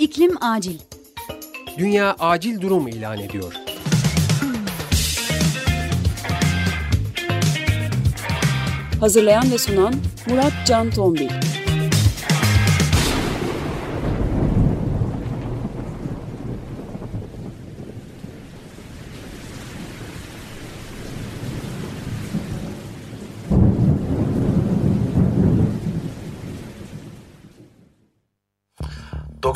İklim acil. Dünya acil durum ilan ediyor. Hazırlayan ve sunan Murat Can Tombil.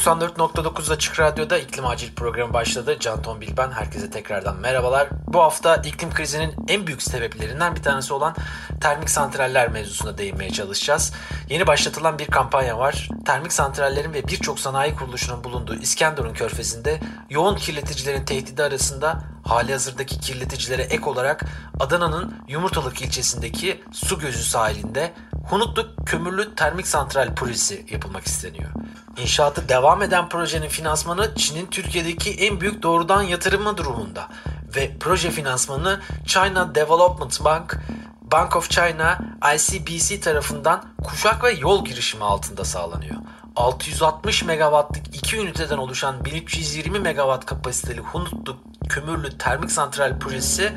94.9 Açık Radyo'da iklim acil programı başladı. Can Tombil ben. Herkese tekrardan merhabalar. Bu hafta iklim krizinin en büyük sebeplerinden bir tanesi olan termik santraller mevzusuna değinmeye çalışacağız. Yeni başlatılan bir kampanya var. Termik santrallerin ve birçok sanayi kuruluşunun bulunduğu İskenderun Körfezi'nde yoğun kirleticilerin tehdidi arasında hali hazırdaki kirleticilere ek olarak Adana'nın Yumurtalık ilçesindeki su gözü sahilinde Hunutlu Kömürlü Termik Santral projesi yapılmak isteniyor. İnşaatı devam eden projenin finansmanı Çin'in Türkiye'deki en büyük doğrudan yatırımı durumunda ve proje finansmanı China Development Bank, Bank of China, ICBC tarafından kuşak ve yol girişimi altında sağlanıyor. 660 megawattlık iki üniteden oluşan 1320 megawatt kapasiteli Hunutlu Kömürlü Termik Santral projesi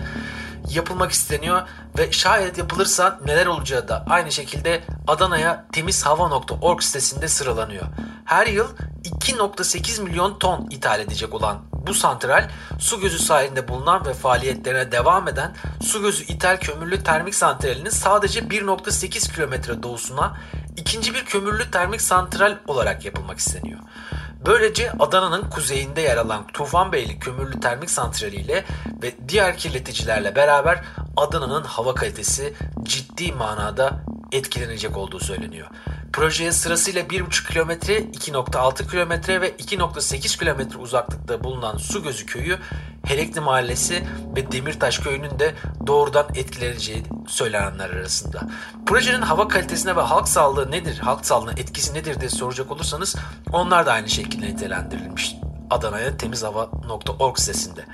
yapılmak isteniyor ve şayet yapılırsa neler olacağı da aynı şekilde Adana'ya temizhava.org sitesinde sıralanıyor. Her yıl 2.8 milyon ton ithal edecek olan bu santral su gözü sahilinde bulunan ve faaliyetlerine devam eden su gözü ithal kömürlü termik santralinin sadece 1.8 kilometre doğusuna ikinci bir kömürlü termik santral olarak yapılmak isteniyor. Böylece Adana'nın kuzeyinde yer alan Tufanbeyli Kömürlü Termik Santrali ile ve diğer kirleticilerle beraber Adana'nın hava kalitesi ciddi manada etkilenecek olduğu söyleniyor. Projeye sırasıyla 1,5 kilometre, 2,6 kilometre ve 2,8 kilometre uzaklıkta bulunan Su Gözü Köyü, Herekli Mahallesi ve Demirtaş Köyü'nün de doğrudan etkileneceği söylenenler arasında. Projenin hava kalitesine ve halk sağlığı nedir, halk sağlığına etkisi nedir diye soracak olursanız onlar da aynı şekilde nitelendirilmiş. Adana'ya temizhava.org sitesinde.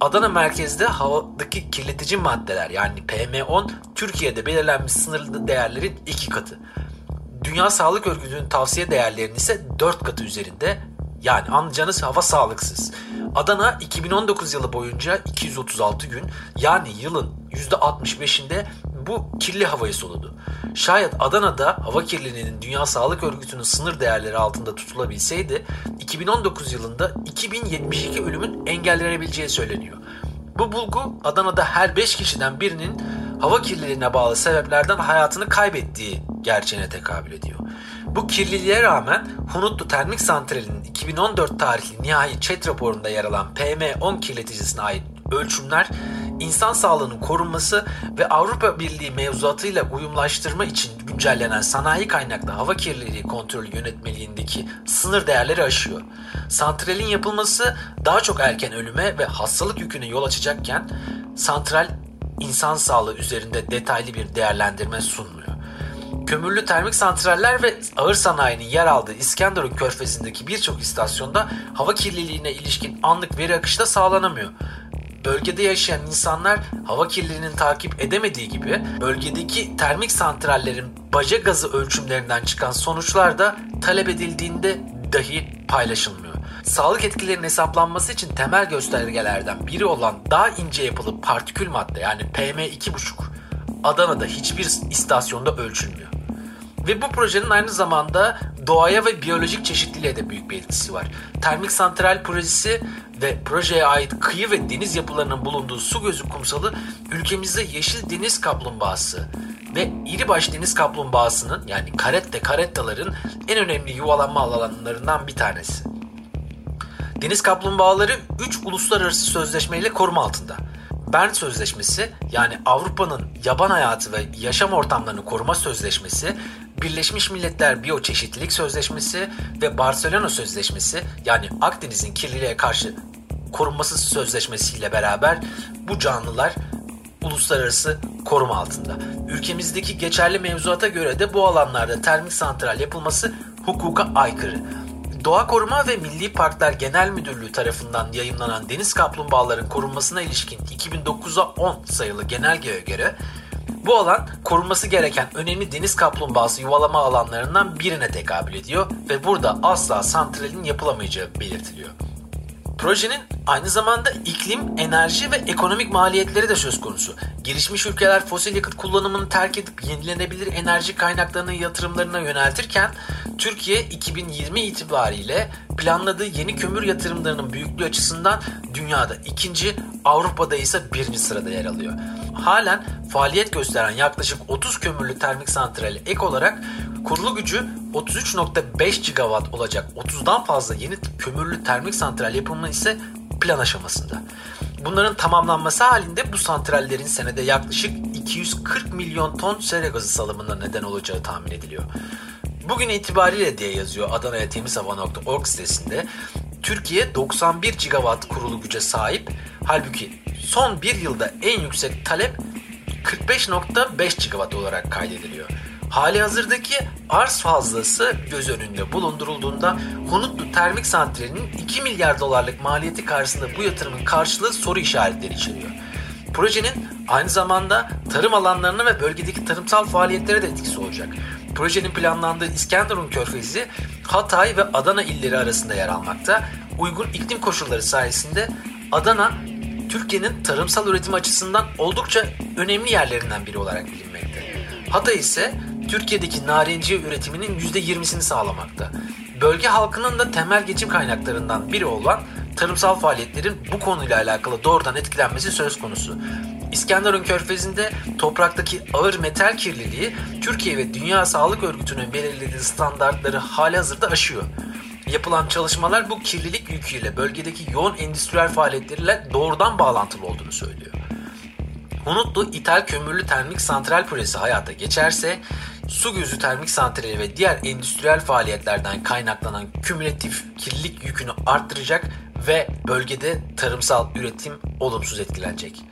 Adana merkezde havadaki kirletici maddeler yani PM10 Türkiye'de belirlenmiş sınırlı değerlerin iki katı. Dünya Sağlık Örgütü'nün tavsiye değerlerinin ise 4 katı üzerinde. Yani anlayacağınız hava sağlıksız. Adana 2019 yılı boyunca 236 gün yani yılın %65'inde bu kirli havayı soludu. Şayet Adana'da hava kirliliğinin Dünya Sağlık Örgütü'nün sınır değerleri altında tutulabilseydi 2019 yılında 2072 ölümün engellenebileceği söyleniyor. Bu bulgu Adana'da her 5 kişiden birinin hava kirliliğine bağlı sebeplerden hayatını kaybettiği gerçeğine tekabül ediyor. Bu kirliliğe rağmen Hunutlu Termik Santrali'nin 2014 tarihli nihai chat raporunda yer alan PM10 kirleticisine ait ölçümler insan sağlığının korunması ve Avrupa Birliği mevzuatıyla uyumlaştırma için güncellenen sanayi kaynaklı hava kirliliği kontrolü yönetmeliğindeki sınır değerleri aşıyor. Santralin yapılması daha çok erken ölüme ve hastalık yüküne yol açacakken santral insan sağlığı üzerinde detaylı bir değerlendirme sunmuyor. Kömürlü termik santraller ve ağır sanayinin yer aldığı İskenderun körfezindeki birçok istasyonda hava kirliliğine ilişkin anlık veri akışı da sağlanamıyor. Bölgede yaşayan insanlar hava kirliliğinin takip edemediği gibi bölgedeki termik santrallerin baca gazı ölçümlerinden çıkan sonuçlar da talep edildiğinde dahi paylaşılmıyor. Sağlık etkilerinin hesaplanması için temel göstergelerden biri olan daha ince yapılı partikül madde yani PM2,5 Adana'da hiçbir istasyonda ölçülmüyor. Ve bu projenin aynı zamanda doğaya ve biyolojik çeşitliliğe de büyük bir etkisi var. Termik santral projesi ve projeye ait kıyı ve deniz yapılarının bulunduğu su gözü kumsalı ülkemizde yeşil deniz kaplumbağası ve iri baş deniz kaplumbağasının yani karette karettaların en önemli yuvalanma alanlarından bir tanesi. Deniz kaplumbağaları 3 uluslararası sözleşmeyle koruma altında. Bern Sözleşmesi yani Avrupa'nın yaban hayatı ve yaşam ortamlarını koruma sözleşmesi, Birleşmiş Milletler Biyoçeşitlilik Sözleşmesi ve Barcelona Sözleşmesi yani Akdeniz'in kirliliğe karşı korunması sözleşmesiyle beraber bu canlılar uluslararası koruma altında. Ülkemizdeki geçerli mevzuata göre de bu alanlarda termik santral yapılması hukuka aykırı. Doğa Koruma ve Milli Parklar Genel Müdürlüğü tarafından yayınlanan deniz kaplumbağaların korunmasına ilişkin 2009'a 10 sayılı genelgeye göre Bu alan korunması gereken önemli deniz kaplumbağası yuvalama alanlarından birine tekabül ediyor ve burada asla santralin yapılamayacağı belirtiliyor. Projenin aynı zamanda iklim, enerji ve ekonomik maliyetleri de söz konusu. Gelişmiş ülkeler fosil yakıt kullanımını terk edip yenilenebilir enerji kaynaklarının yatırımlarına yöneltirken Türkiye 2020 itibariyle planladığı yeni kömür yatırımlarının büyüklüğü açısından dünyada ikinci, Avrupa'da ise birinci sırada yer alıyor. Halen faaliyet gösteren yaklaşık 30 kömürlü termik santrali ek olarak kurulu gücü 33.5 gigawatt olacak 30'dan fazla yeni kömürlü termik santral yapımı ise plan aşamasında. Bunların tamamlanması halinde bu santrallerin senede yaklaşık 240 milyon ton sera gazı salımına neden olacağı tahmin ediliyor. Bugün itibariyle diye yazıyor Adana'ya temizhava.org sitesinde. Türkiye 91 gigawatt kurulu güce sahip. Halbuki son bir yılda en yüksek talep 45.5 gigawatt olarak kaydediliyor. Hali hazırdaki arz fazlası göz önünde bulundurulduğunda Hunutlu Termik Santrali'nin 2 milyar dolarlık maliyeti karşısında bu yatırımın karşılığı soru işaretleri içeriyor. Projenin aynı zamanda tarım alanlarına ve bölgedeki tarımsal faaliyetlere de etkisi olacak. Projenin planlandığı İskenderun Körfezi, Hatay ve Adana illeri arasında yer almakta. Uygun iklim koşulları sayesinde Adana, Türkiye'nin tarımsal üretim açısından oldukça önemli yerlerinden biri olarak bilinmekte. Hatay ise Türkiye'deki narenciye üretiminin %20'sini sağlamakta. Bölge halkının da temel geçim kaynaklarından biri olan tarımsal faaliyetlerin bu konuyla alakalı doğrudan etkilenmesi söz konusu. İskenderun Körfezi'nde topraktaki ağır metal kirliliği Türkiye ve Dünya Sağlık Örgütü'nün belirlediği standartları hali hazırda aşıyor. Yapılan çalışmalar bu kirlilik yüküyle bölgedeki yoğun endüstriyel faaliyetleriyle doğrudan bağlantılı olduğunu söylüyor. Hunutlu İthal Kömürlü Termik Santral Projesi hayata geçerse su gözü termik santrali ve diğer endüstriyel faaliyetlerden kaynaklanan kümülatif kirlilik yükünü arttıracak ve bölgede tarımsal üretim olumsuz etkilenecek.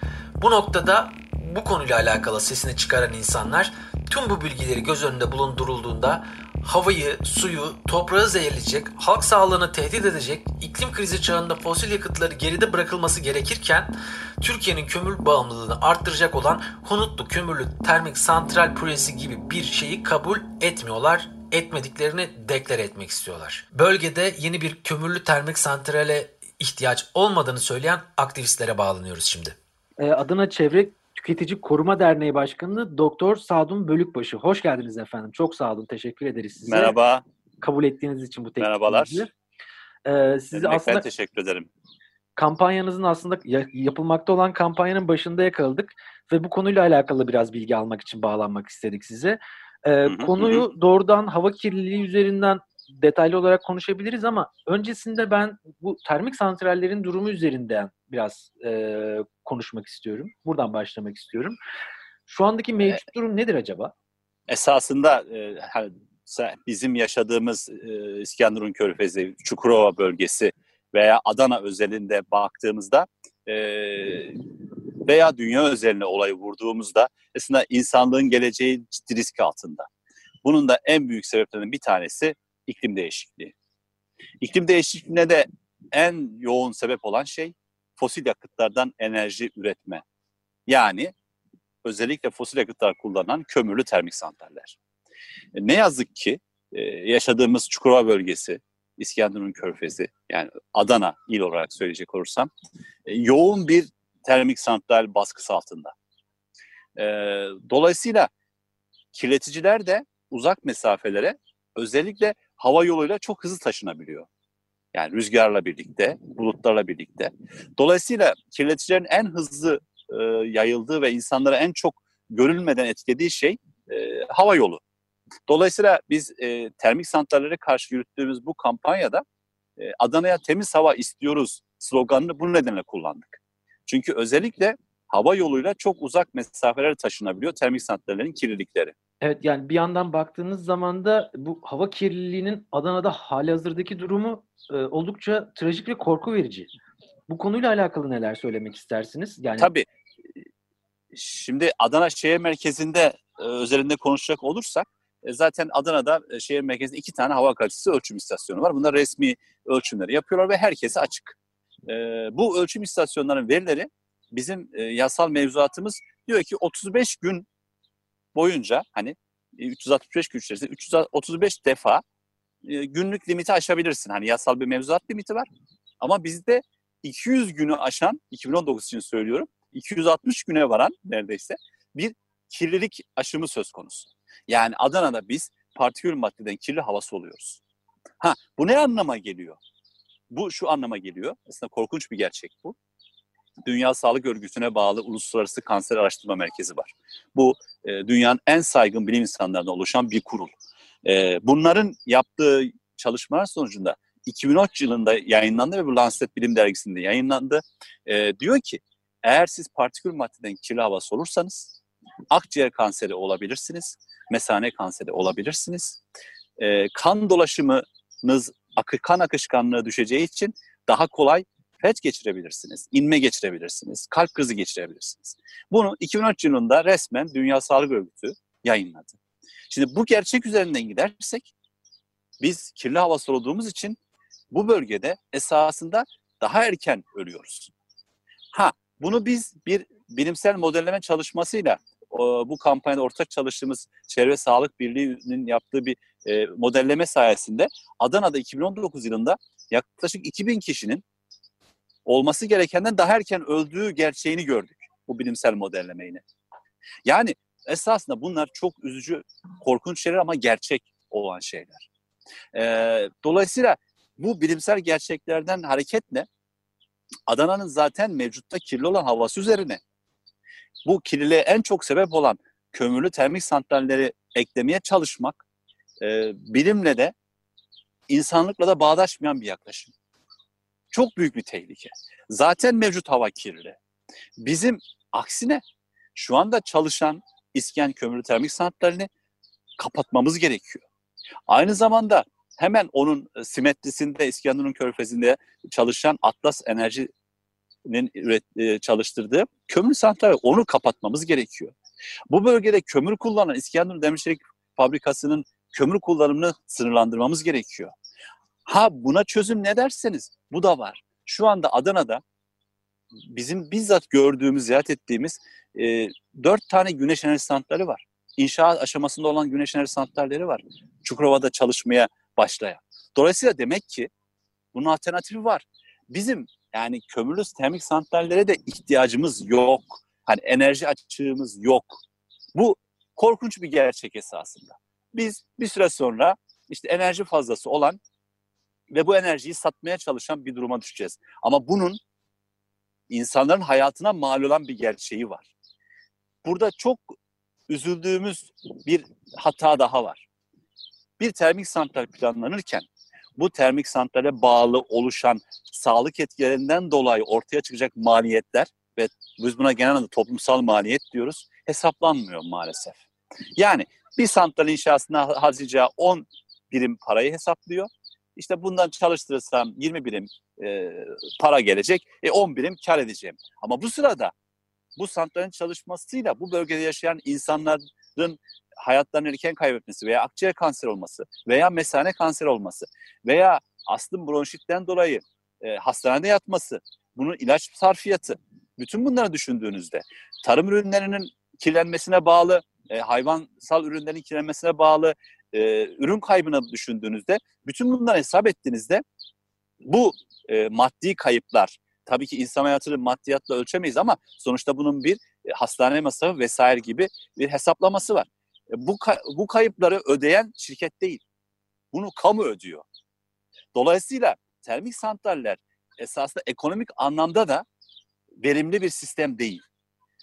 Bu noktada bu konuyla alakalı sesini çıkaran insanlar tüm bu bilgileri göz önünde bulundurulduğunda havayı, suyu, toprağı zehirleyecek, halk sağlığını tehdit edecek, iklim krizi çağında fosil yakıtları geride bırakılması gerekirken Türkiye'nin kömür bağımlılığını arttıracak olan Hunutlu Kömürlü Termik Santral Projesi gibi bir şeyi kabul etmiyorlar etmediklerini deklar etmek istiyorlar. Bölgede yeni bir kömürlü termik santrale ihtiyaç olmadığını söyleyen aktivistlere bağlanıyoruz şimdi. Adana Çevre Tüketici Koruma Derneği Başkanı Doktor Sadun Bölükbaşı. Hoş geldiniz efendim. Çok sağ olun. Teşekkür ederiz size. Merhaba. Kabul ettiğiniz için bu teklifimizi. Merhabalar. Ee, sizi Demek aslında teşekkür ederim. kampanyanızın aslında ya- yapılmakta olan kampanyanın başında yakaladık ve bu konuyla alakalı biraz bilgi almak için bağlanmak istedik size. Ee, hı, hı konuyu doğrudan hava kirliliği üzerinden detaylı olarak konuşabiliriz ama öncesinde ben bu termik santrallerin durumu üzerinden biraz e, konuşmak istiyorum. Buradan başlamak istiyorum. Şu andaki mevcut durum nedir acaba? Esasında e, bizim yaşadığımız e, İskenderun Körfezi, Çukurova bölgesi veya Adana özelinde baktığımızda e, veya dünya özeline olayı vurduğumuzda aslında insanlığın geleceği ciddi risk altında. Bunun da en büyük sebeplerinden bir tanesi iklim değişikliği. İklim değişikliğine de en yoğun sebep olan şey fosil yakıtlardan enerji üretme. Yani özellikle fosil yakıtlar kullanan kömürlü termik santraller. E, Ne yazık ki e, yaşadığımız Çukurova bölgesi, İskenderun Körfezi, yani Adana il olarak söyleyecek olursam, e, yoğun bir termik santral baskısı altında. Dolayısıyla kirleticiler de uzak mesafelere özellikle hava yoluyla çok hızlı taşınabiliyor. Yani rüzgarla birlikte, bulutlarla birlikte. Dolayısıyla kirleticilerin en hızlı e, yayıldığı ve insanlara en çok görülmeden etkilediği şey e, hava yolu. Dolayısıyla biz e, termik santrallere karşı yürüttüğümüz bu kampanyada e, Adana'ya temiz hava istiyoruz sloganını bu nedenle kullandık. Çünkü özellikle hava yoluyla çok uzak mesafelere taşınabiliyor termik santrallerin kirlilikleri. Evet yani bir yandan baktığınız zaman da bu hava kirliliğinin Adana'da halihazırdaki durumu e, oldukça trajik ve korku verici. Bu konuyla alakalı neler söylemek istersiniz? Yani Tabii. Şimdi Adana şehir merkezinde e, özelinde konuşacak olursak e, zaten Adana'da e, şehir merkezinde iki tane hava kalitesi ölçüm istasyonu var. Bunlar resmi ölçümleri yapıyorlar ve herkese açık. E, bu ölçüm istasyonlarının verileri bizim e, yasal mevzuatımız diyor ki 35 gün boyunca hani 365 gün içerisinde 335 defa e, günlük limiti aşabilirsin. Hani yasal bir mevzuat limiti var. Ama bizde 200 günü aşan, 2019 için söylüyorum, 260 güne varan neredeyse bir kirlilik aşımı söz konusu. Yani Adana'da biz partikül maddeden kirli havası oluyoruz. Ha, bu ne anlama geliyor? Bu şu anlama geliyor. Aslında korkunç bir gerçek bu. Dünya Sağlık Örgütü'ne bağlı Uluslararası Kanser Araştırma Merkezi var. Bu e, dünyanın en saygın bilim insanlarından oluşan bir kurul. E, bunların yaptığı çalışmalar sonucunda 2013 yılında yayınlandı ve bu Lancet Bilim Dergisi'nde yayınlandı. E, diyor ki eğer siz partikül maddeden kirli hava solursanız akciğer kanseri olabilirsiniz, mesane kanseri olabilirsiniz. E, kan dolaşımınız, akı, kan akışkanlığı düşeceği için daha kolay felç geçirebilirsiniz, inme geçirebilirsiniz, kalp krizi geçirebilirsiniz. Bunu 2013 yılında resmen Dünya Sağlık Örgütü yayınladı. Şimdi bu gerçek üzerinden gidersek biz kirli hava soluduğumuz için bu bölgede esasında daha erken ölüyoruz. Ha bunu biz bir bilimsel modelleme çalışmasıyla bu kampanyada ortak çalıştığımız Çevre Sağlık Birliği'nin yaptığı bir e, modelleme sayesinde Adana'da 2019 yılında yaklaşık 2000 kişinin olması gerekenden daha erken öldüğü gerçeğini gördük bu bilimsel modellemeyle. Yani esasında bunlar çok üzücü, korkunç şeyler ama gerçek olan şeyler. Ee, dolayısıyla bu bilimsel gerçeklerden hareketle Adana'nın zaten mevcutta kirli olan havası üzerine bu kirliliğe en çok sebep olan kömürlü termik santralleri eklemeye çalışmak e, bilimle de insanlıkla da bağdaşmayan bir yaklaşım. Çok büyük bir tehlike. Zaten mevcut hava kirli. Bizim aksine şu anda çalışan İsken kömürlü termik santralini kapatmamız gerekiyor. Aynı zamanda hemen onun simetrisinde İskenderun Körfezi'nde çalışan Atlas Enerji'nin üret, çalıştırdığı kömür santrali onu kapatmamız gerekiyor. Bu bölgede kömür kullanan İskenderun Demirçelik Fabrikası'nın kömür kullanımını sınırlandırmamız gerekiyor. Ha buna çözüm ne derseniz bu da var. Şu anda Adana'da bizim bizzat gördüğümüz, ziyaret ettiğimiz e, dört tane güneş enerji santrali var. İnşaat aşamasında olan güneş enerji santralleri var. Çukurova'da çalışmaya başlayan. Dolayısıyla demek ki bunun alternatifi var. Bizim yani kömürlü termik santrallere de ihtiyacımız yok. Hani enerji açığımız yok. Bu korkunç bir gerçek esasında. Biz bir süre sonra işte enerji fazlası olan ve bu enerjiyi satmaya çalışan bir duruma düşeceğiz. Ama bunun insanların hayatına mal olan bir gerçeği var. Burada çok üzüldüğümüz bir hata daha var. Bir termik santral planlanırken bu termik santrale bağlı oluşan sağlık etkilerinden dolayı ortaya çıkacak maliyetler ve biz buna genel adı toplumsal maliyet diyoruz hesaplanmıyor maalesef. Yani bir santral inşasına harcayacağı 10 birim parayı hesaplıyor işte bundan çalıştırırsam 20 birim e, para gelecek, e 10 birim kar edeceğim. Ama bu sırada bu santralin çalışmasıyla bu bölgede yaşayan insanların hayatlarını erken kaybetmesi veya akciğer kanseri olması veya mesane kanseri olması veya astım bronşitten dolayı e, hastanede yatması, bunun ilaç sarfiyatı, bütün bunları düşündüğünüzde tarım ürünlerinin kirlenmesine bağlı, e, hayvansal ürünlerin kirlenmesine bağlı, e, ürün kaybını düşündüğünüzde bütün bunları hesap ettiğinizde bu e, maddi kayıplar tabii ki insan hayatını maddiyatla ölçemeyiz ama sonuçta bunun bir e, hastane masrafı vesaire gibi bir hesaplaması var. E, bu bu kayıpları ödeyen şirket değil. Bunu kamu ödüyor. Dolayısıyla termik santraller esasında ekonomik anlamda da verimli bir sistem değil.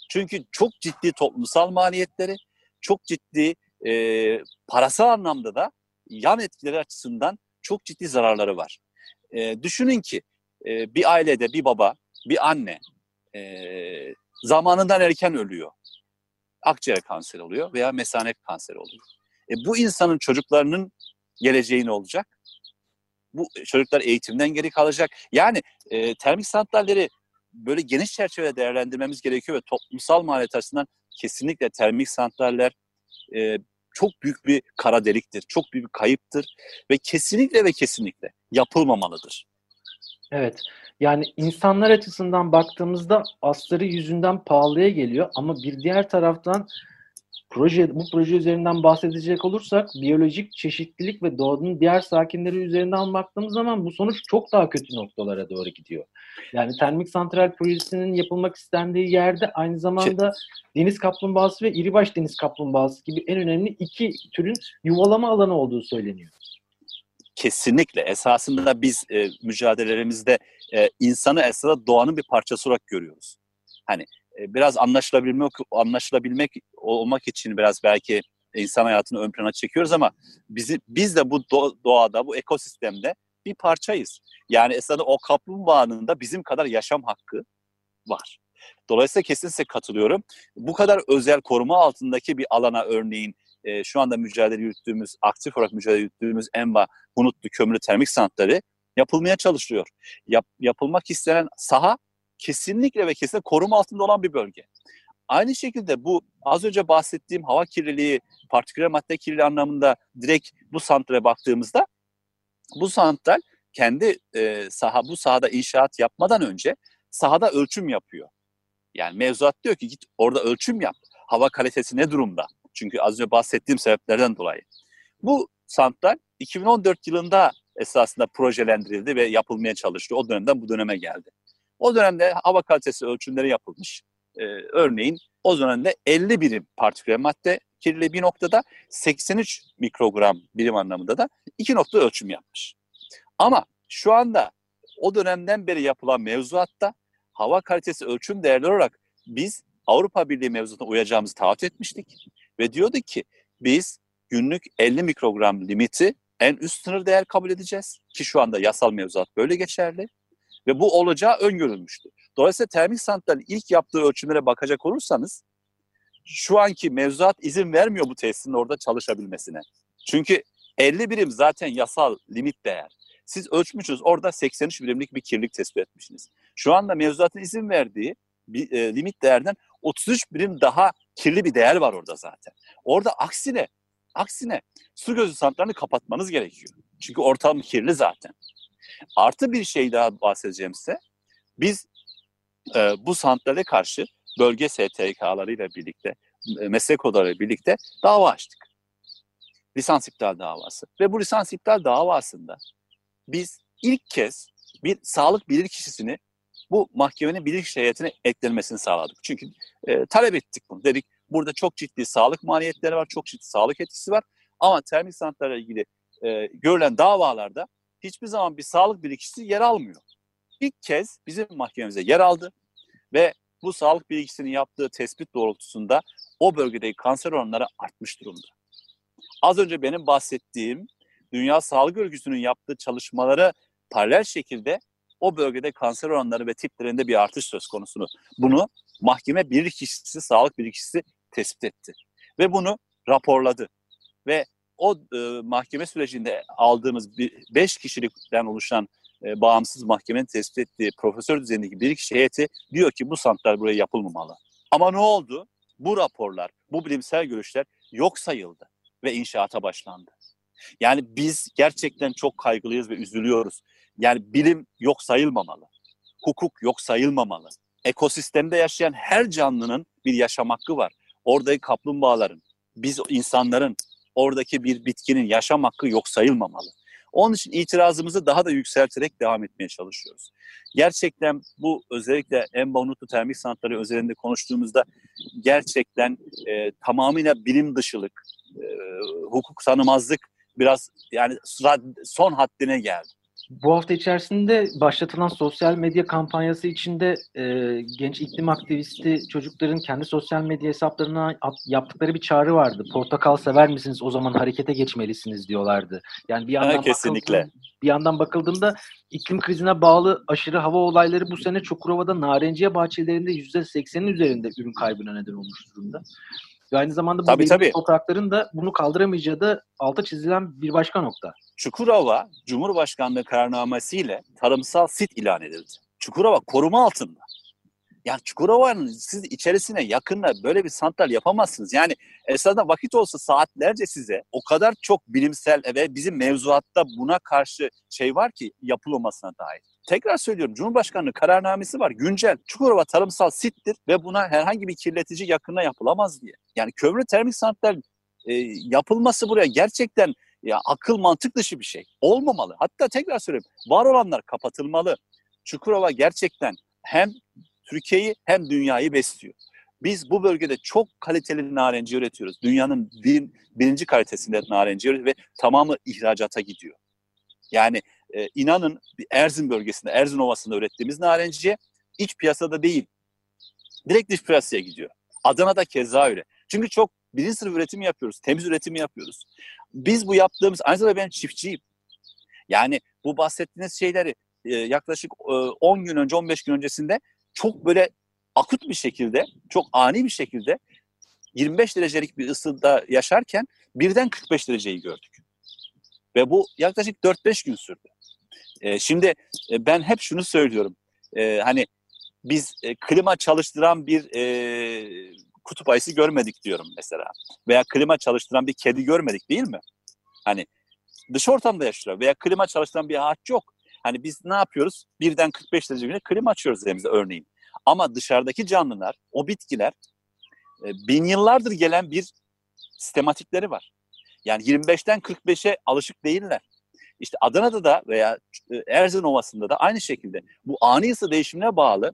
Çünkü çok ciddi toplumsal maliyetleri, çok ciddi e, parasal anlamda da yan etkileri açısından çok ciddi zararları var. E, düşünün ki e, bir ailede bir baba, bir anne e, zamanından erken ölüyor. Akciğer kanseri oluyor veya mesane kanseri oluyor. E, bu insanın çocuklarının geleceği ne olacak? Bu çocuklar eğitimden geri kalacak. Yani e, termik santralleri böyle geniş çerçevede değerlendirmemiz gerekiyor ve toplumsal maliyet açısından kesinlikle termik santraller e, çok büyük bir kara deliktir, çok büyük bir kayıptır ve kesinlikle ve kesinlikle yapılmamalıdır. Evet. Yani insanlar açısından baktığımızda asları yüzünden pahalıya geliyor ama bir diğer taraftan proje bu proje üzerinden bahsedecek olursak biyolojik çeşitlilik ve doğanın diğer sakinleri üzerinden baktığımız zaman bu sonuç çok daha kötü noktalara doğru gidiyor. Yani termik santral projesinin yapılmak istendiği yerde aynı zamanda deniz kaplumbağası ve iribaş deniz kaplumbağası gibi en önemli iki türün yuvalama alanı olduğu söyleniyor. Kesinlikle. Esasında biz e, mücadelelerimizde e, insanı esasında doğanın bir parçası olarak görüyoruz. Hani biraz anlaşılabilmek, anlaşılabilmek olmak için biraz belki insan hayatını ön plana çekiyoruz ama bizi, biz de bu doğada, bu ekosistemde bir parçayız. Yani esasında o kaplumbağanın da bizim kadar yaşam hakkı var. Dolayısıyla kesinlikle katılıyorum. Bu kadar özel koruma altındaki bir alana örneğin e, şu anda mücadele yürüttüğümüz, aktif olarak mücadele yürüttüğümüz ENVA, Hunutlu Kömürlü Termik Santrali yapılmaya çalışılıyor. Yap, yapılmak istenen saha kesinlikle ve kesinlikle koruma altında olan bir bölge. Aynı şekilde bu az önce bahsettiğim hava kirliliği, partiküler madde kirliliği anlamında direkt bu santrale baktığımızda bu santral kendi e, saha bu sahada inşaat yapmadan önce sahada ölçüm yapıyor. Yani mevzuat diyor ki git orada ölçüm yap. Hava kalitesi ne durumda? Çünkü az önce bahsettiğim sebeplerden dolayı. Bu santral 2014 yılında esasında projelendirildi ve yapılmaya çalıştı. O dönemden bu döneme geldi. O dönemde hava kalitesi ölçümleri yapılmış. Ee, örneğin o dönemde 50 birim partiküler madde kirliliği bir noktada 83 mikrogram birim anlamında da iki nokta ölçüm yapmış. Ama şu anda o dönemden beri yapılan mevzuatta hava kalitesi ölçüm değerleri olarak biz Avrupa Birliği mevzuatına uyacağımızı taahhüt etmiştik. Ve diyorduk ki biz günlük 50 mikrogram limiti en üst sınır değer kabul edeceğiz. Ki şu anda yasal mevzuat böyle geçerli. Ve bu olacağı öngörülmüştü. Dolayısıyla termik santralin ilk yaptığı ölçümlere bakacak olursanız şu anki mevzuat izin vermiyor bu tesisin orada çalışabilmesine. Çünkü 50 birim zaten yasal limit değer. Siz ölçmüşsünüz orada 83 birimlik bir kirlilik tespit etmişsiniz. Şu anda mevzuatın izin verdiği bir e, limit değerden 33 birim daha kirli bir değer var orada zaten. Orada aksine aksine su gözü santralini kapatmanız gerekiyor. Çünkü ortam kirli zaten. Artı bir şey daha bahsedeceğim size. Biz e, bu santrale karşı bölge STK'larıyla birlikte, e, meslek odalarıyla birlikte dava açtık. Lisans iptal davası. Ve bu lisans iptal davasında biz ilk kez bir sağlık bilirkişisini bu mahkemenin bilirkişi heyetine eklenmesini sağladık. Çünkü e, talep ettik bunu. Dedik burada çok ciddi sağlık maliyetleri var, çok ciddi sağlık etkisi var. Ama termik santrallerle ilgili e, görülen davalarda hiçbir zaman bir sağlık bilirkişisi yer almıyor. İlk kez bizim mahkememize yer aldı ve bu sağlık bilirkişisinin yaptığı tespit doğrultusunda o bölgedeki kanser oranları artmış durumda. Az önce benim bahsettiğim Dünya Sağlık Örgütü'nün yaptığı çalışmaları paralel şekilde o bölgede kanser oranları ve tiplerinde bir artış söz konusunu. Bunu mahkeme bir kişisi, sağlık bir kişisi tespit etti. Ve bunu raporladı. Ve o e, mahkeme sürecinde aldığımız 5 kişilikten oluşan e, bağımsız mahkemenin tespit ettiği profesör düzeyindeki bir kişi heyeti diyor ki bu santral buraya yapılmamalı. Ama ne oldu? Bu raporlar, bu bilimsel görüşler yok sayıldı ve inşaata başlandı. Yani biz gerçekten çok kaygılıyız ve üzülüyoruz. Yani bilim yok sayılmamalı. Hukuk yok sayılmamalı. Ekosistemde yaşayan her canlının bir yaşam hakkı var. Oradaki kaplumbağaların, biz insanların, oradaki bir bitkinin yaşam hakkı yok sayılmamalı. Onun için itirazımızı daha da yükselterek devam etmeye çalışıyoruz. Gerçekten bu özellikle en bonutlu termik sanatları özelinde konuştuğumuzda gerçekten e, tamamıyla bilim dışılık, e, hukuk tanımazlık biraz yani son haddine geldi. Bu hafta içerisinde başlatılan sosyal medya kampanyası içinde e, genç iklim aktivisti çocukların kendi sosyal medya hesaplarına yaptıkları bir çağrı vardı. Portakal sever misiniz? O zaman harekete geçmelisiniz diyorlardı. Yani bir yandan ha, kesinlikle. Bir yandan bakıldığında iklim krizine bağlı aşırı hava olayları bu sene Çukurova'da narenciye bahçelerinde %80'in üzerinde ürün kaybına neden olmuş durumda. Ve aynı zamanda bu tabii, tabii. toprakların da bunu kaldıramayacağı da alta çizilen bir başka nokta. Çukurova Cumhurbaşkanlığı kararnamesiyle tarımsal sit ilan edildi. Çukurova koruma altında. Yani Çukurova'nın siz içerisine yakında böyle bir santral yapamazsınız. Yani esasında vakit olsa saatlerce size o kadar çok bilimsel ve bizim mevzuatta buna karşı şey var ki yapılmasına dair. Tekrar söylüyorum Cumhurbaşkanlığı kararnamesi var güncel. Çukurova tarımsal sittir ve buna herhangi bir kirletici yakına yapılamaz diye. Yani kömür termik santral e, yapılması buraya gerçekten ya akıl mantık dışı bir şey. Olmamalı. Hatta tekrar söyleyeyim var olanlar kapatılmalı. Çukurova gerçekten hem Türkiye'yi hem dünyayı besliyor. Biz bu bölgede çok kaliteli narenci üretiyoruz. Dünyanın bir, birinci kalitesinde narenci üretiyoruz ve tamamı ihracata gidiyor. Yani e, inanın Erzin bölgesinde, Erzin Ovası'nda ürettiğimiz narenciye iç piyasada değil, direkt dış piyasaya gidiyor. Adana'da keza öyle. Çünkü çok birinci sınıf üretimi yapıyoruz, temiz üretimi yapıyoruz. Biz bu yaptığımız, aynı zamanda ben çiftçiyim. Yani bu bahsettiğiniz şeyleri e, yaklaşık e, 10 gün önce, 15 gün öncesinde çok böyle akut bir şekilde, çok ani bir şekilde 25 derecelik bir ısıda yaşarken birden 45 dereceyi gördük. Ve bu yaklaşık 4-5 gün sürdü. E, şimdi e, ben hep şunu söylüyorum. E, hani biz e, klima çalıştıran bir e, kutup ayısı görmedik diyorum mesela. Veya klima çalıştıran bir kedi görmedik değil mi? Hani dış ortamda yaşıyor veya klima çalıştıran bir ağaç yok. Hani biz ne yapıyoruz? Birden 45 derece güne klima açıyoruz elimizde örneğin. Ama dışarıdaki canlılar, o bitkiler e, bin yıllardır gelen bir sistematikleri var. Yani 25'ten 45'e alışık değiller. İşte Adana'da da veya e, Erzin Ovası'nda da aynı şekilde bu ani ısı değişimine bağlı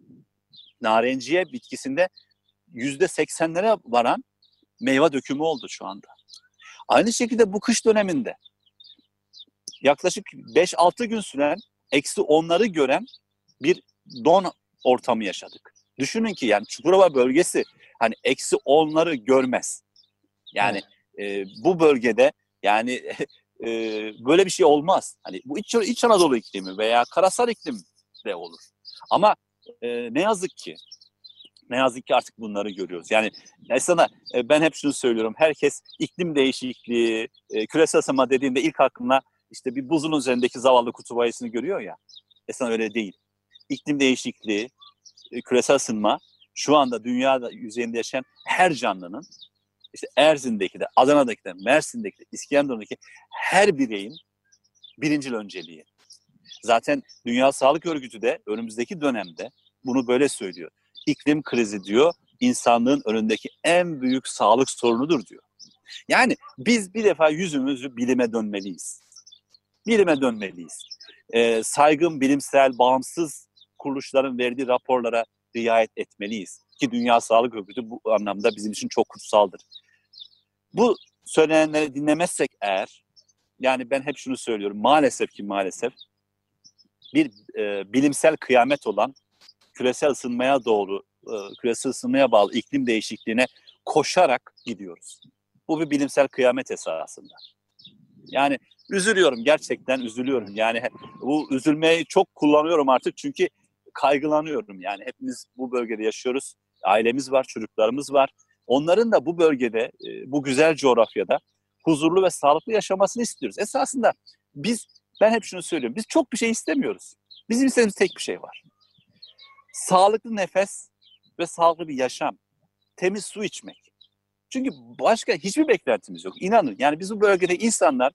narenciye bitkisinde yüzde seksenlere varan meyve dökümü oldu şu anda. Aynı şekilde bu kış döneminde yaklaşık 5-6 gün süren eksi onları gören bir don ortamı yaşadık. Düşünün ki yani Çukurova bölgesi hani eksi onları görmez. Yani e, bu bölgede yani e, böyle bir şey olmaz. Hani bu İç, İç Anadolu iklimi veya karasal iklim de olur. Ama e, ne yazık ki ne yazık ki artık bunları görüyoruz. Yani sana e, ben hep şunu söylüyorum. Herkes iklim değişikliği, e, küresel ısınma dediğinde ilk aklına işte bir buzun üzerindeki zavallı kutup ayısını görüyor ya. Esna öyle değil. İklim değişikliği, e, küresel ısınma şu anda dünyada yüzeyinde yaşayan her canlının işte Erzin'deki de, Adana'daki de, Mersin'deki de, İskenderun'daki her bireyin birincil önceliği. Zaten Dünya Sağlık Örgütü de önümüzdeki dönemde bunu böyle söylüyor. İklim krizi diyor, insanlığın önündeki en büyük sağlık sorunudur diyor. Yani biz bir defa yüzümüzü bilime dönmeliyiz. Bilime dönmeliyiz. Ee, saygın, bilimsel, bağımsız kuruluşların verdiği raporlara riayet etmeliyiz. Ki Dünya Sağlık Örgütü bu anlamda bizim için çok kutsaldır. Bu söylenenleri dinlemezsek eğer, yani ben hep şunu söylüyorum, maalesef ki maalesef bir e, bilimsel kıyamet olan küresel ısınmaya doğru, e, küresel ısınmaya bağlı iklim değişikliğine koşarak gidiyoruz. Bu bir bilimsel kıyamet esasında. Yani üzülüyorum gerçekten üzülüyorum. Yani bu üzülmeyi çok kullanıyorum artık çünkü kaygılanıyorum. Yani hepimiz bu bölgede yaşıyoruz. Ailemiz var, çocuklarımız var. Onların da bu bölgede, e, bu güzel coğrafyada huzurlu ve sağlıklı yaşamasını istiyoruz. Esasında biz, ben hep şunu söylüyorum, biz çok bir şey istemiyoruz. Bizim istediğimiz tek bir şey var. Sağlıklı nefes ve sağlıklı bir yaşam. Temiz su içmek. Çünkü başka hiçbir beklentimiz yok. İnanın yani biz bu bölgede insanlar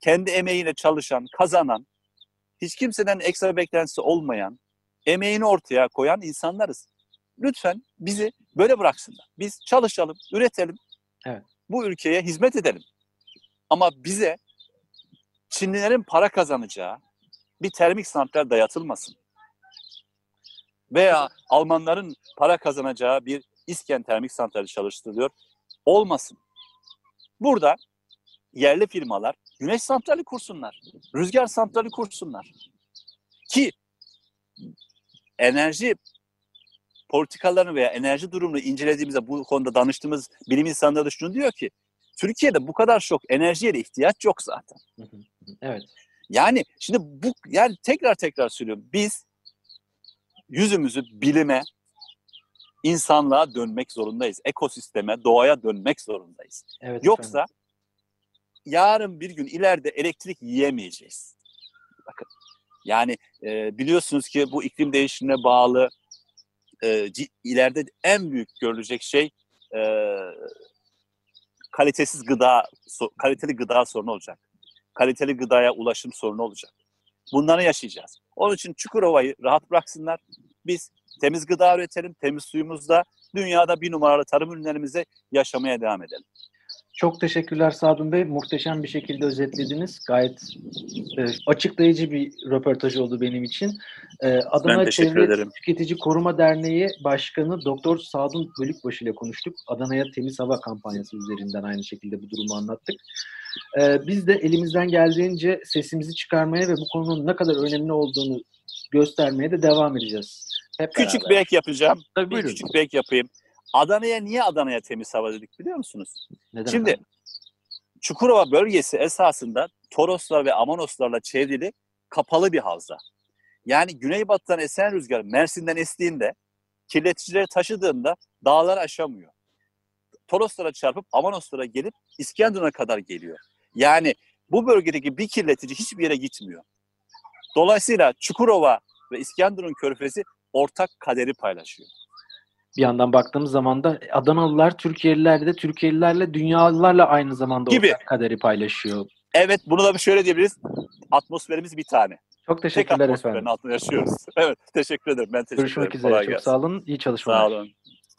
kendi emeğiyle çalışan, kazanan, hiç kimseden ekstra beklentisi olmayan, emeğini ortaya koyan insanlarız. Lütfen bizi böyle bıraksınlar. Biz çalışalım, üretelim. Evet. Bu ülkeye hizmet edelim. Ama bize Çinlilerin para kazanacağı bir termik santral dayatılmasın. Veya Almanların para kazanacağı bir İsken termik santrali çalıştırılıyor. Olmasın. Burada yerli firmalar güneş santrali kursunlar. Rüzgar santrali kursunlar. Ki enerji politikalarını veya enerji durumunu incelediğimizde bu konuda danıştığımız bilim insanları da şunu diyor ki Türkiye'de bu kadar çok enerjiye de ihtiyaç yok zaten. Evet. Yani şimdi bu yani tekrar tekrar söylüyorum biz yüzümüzü bilime, insanlığa dönmek zorundayız. Ekosisteme, doğaya dönmek zorundayız. Evet Yoksa efendim. yarın bir gün ileride elektrik yiyemeyeceğiz. Bakın yani e, biliyorsunuz ki bu iklim değişimine bağlı e, ileride en büyük görülecek şey e, kalitesiz gıda, so, kaliteli gıda sorunu olacak. Kaliteli gıdaya ulaşım sorunu olacak. bunları yaşayacağız. Onun için Çukurova'yı rahat bıraksınlar. Biz temiz gıda üretelim, temiz suyumuzda dünyada bir numaralı tarım ürünlerimizi yaşamaya devam edelim. Çok teşekkürler Sadun Bey. Muhteşem bir şekilde özetlediniz. Gayet e, açıklayıcı bir röportaj oldu benim için. E, Adana Ben Çevre ederim. Tüketici Koruma Derneği Başkanı Doktor Sadun Bölükbaşı ile konuştuk. Adana'ya temiz hava kampanyası üzerinden aynı şekilde bu durumu anlattık. E, biz de elimizden geldiğince sesimizi çıkarmaya ve bu konunun ne kadar önemli olduğunu göstermeye de devam edeceğiz. Hep Küçük beraber. bir ek yapacağım. Tabii Bir buyurun. küçük bir ek yapayım. Adana'ya niye Adana'ya temiz hava dedik biliyor musunuz? Neden Şimdi efendim? Çukurova bölgesi esasında Toroslar ve Amanoslarla çevrili kapalı bir havza. Yani güneybatıdan esen rüzgar Mersin'den estiğinde kirleticileri taşıdığında dağları aşamıyor. Toroslara çarpıp Amanoslara gelip İskenderun'a kadar geliyor. Yani bu bölgedeki bir kirletici hiçbir yere gitmiyor. Dolayısıyla Çukurova ve İskenderun körfezi ortak kaderi paylaşıyor. Bir yandan baktığımız zaman da Adanalılar Türkiye'liler de Türkiye'lilerle dünyalılarla aynı zamanda Gibi. ortak kaderi paylaşıyor. Evet bunu da bir şöyle diyebiliriz. Atmosferimiz bir tane. Çok Tek teşekkürler atmosferin efendim. altında yaşıyoruz. Evet teşekkür ederim. Ben teşekkür Görüşmek ederim. üzere. Kolay Çok gelsin. sağ olun. İyi çalışmalar. Sağ olun.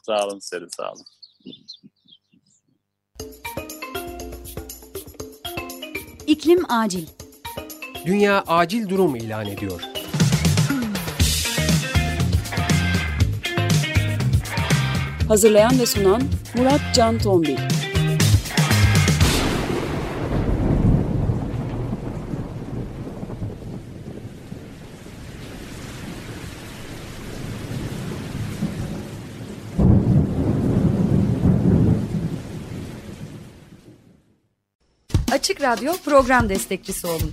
Sağ olun Serin sağ olun. İklim acil. Dünya acil durum ilan ediyor. Hazırlayan ve sunan Murat Can Tombil. Açık Radyo program destekçisi olun.